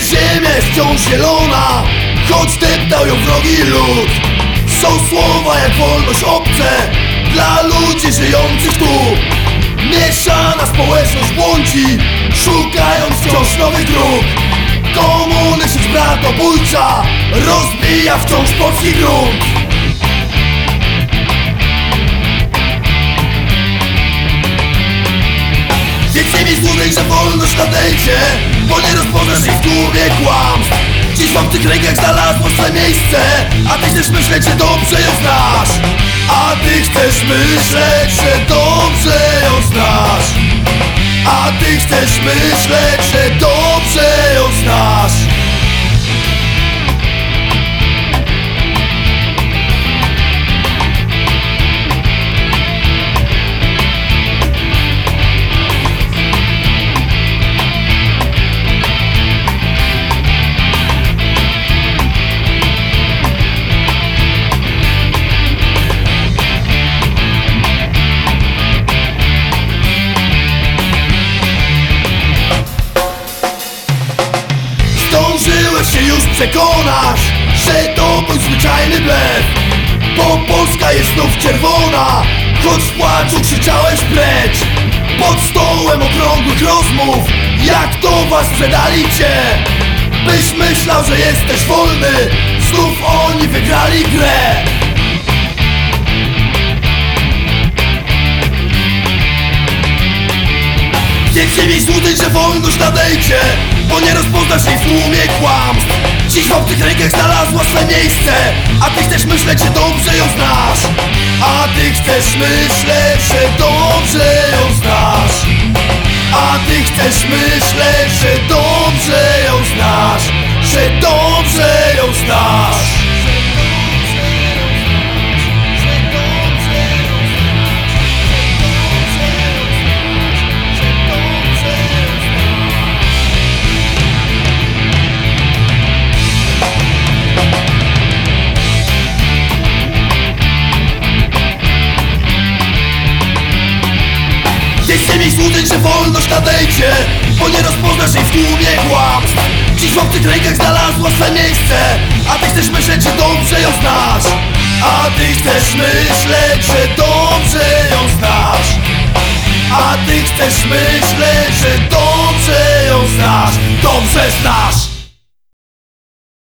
wciąż zielona Choć deptał ją wrogi lud. Są słowa jak wolność obce Dla ludzi żyjących tu. Mieszana społeczność błądzi Szukając wciąż nowych dróg. Komunizm bratobójcza Rozbija wciąż polski grunt że wolność nadejdzie Bo nie rozpoznasz jej w tłumie kłamstw. Dziś w tych rękach znalazło swe miejsce A ty chcesz myśleć, że dobrze ją znasz. A ty chcesz myśleć, że dobrze ją znasz. A ty chcesz myśleć, że dobrze ją znasz Przekonać Że to był zwyczajny blef. Bo Polska jest znów czerwona Choć w płaczu krzyczałeś precz. Pod stołem okrągłych rozmów Jak do was sprzedali cię Byś myślał, że jesteś wolny Znów oni wygrali grę Nie miej złudzeń, że wolność nadejdzie Bo nie rozpoznasz jej w tłumie kłamstw. Dziś w tych rękach znalazła swe miejsce A ty chcesz myśleć, że dobrze ją znasz. A ty chcesz myśleć, że dobrze ją znasz Nie miej złudzeń, że wolność nadejdzie Bo nie rozpoznasz jej w tłumie kłamstw. Dziś w obcych rękach znalazła swe miejsce A ty chcesz myśleć, że dobrze ją znasz. A ty chcesz myśleć, że dobrze ją znasz. A ty chcesz myśleć, że dobrze ją znasz. Dobrze znasz